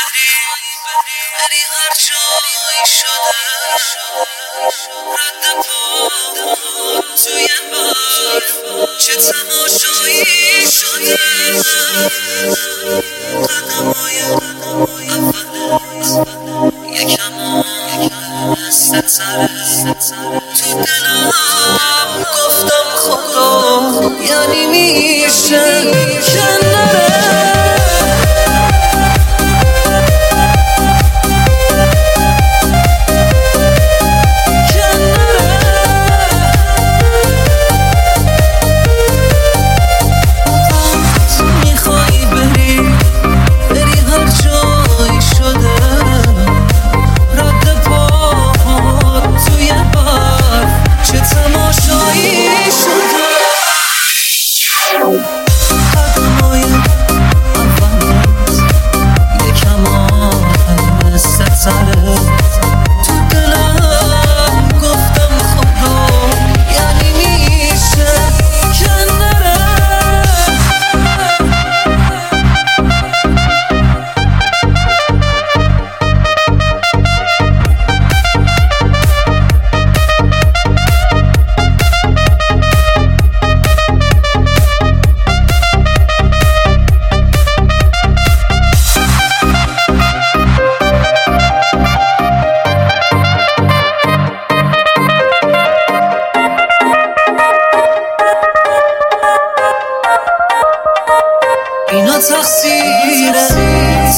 بری بری هر جایی شده رد پا توی برف چه تقصیر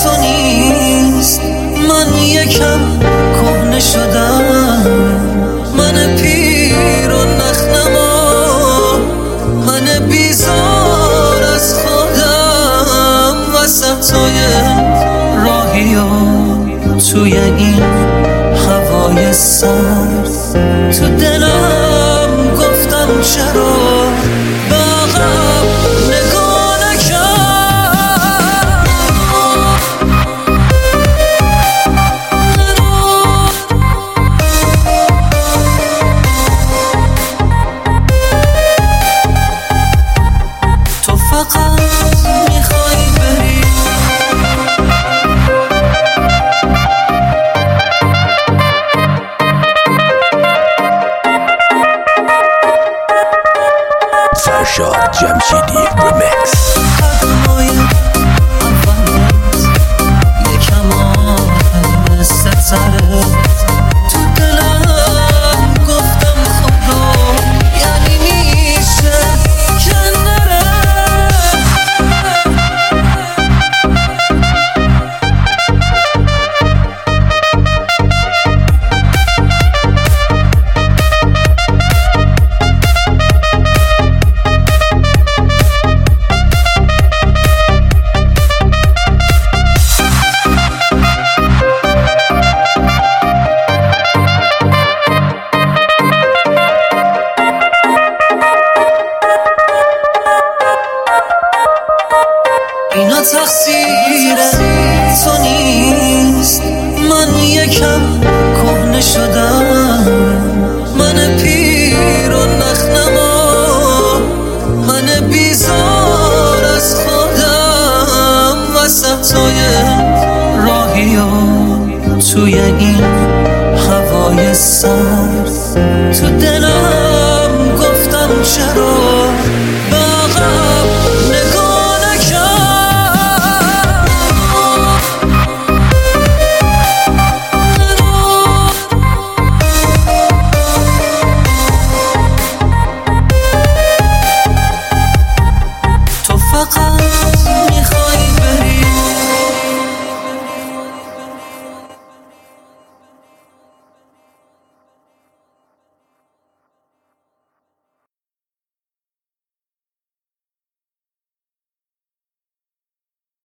تو نیست. من یکم کهنه شدم. من پیر و نخنما من بیزار از خودم. وسطای راهی و توی این هوای سرد تو دلم گفتم چرا Jamshidi Remix. تقصیر تو نیست من یکم کهنه شدم. من پیر و نخنما من بیزار از خودم وسطای راهی و توی این هوای سرد تو دلم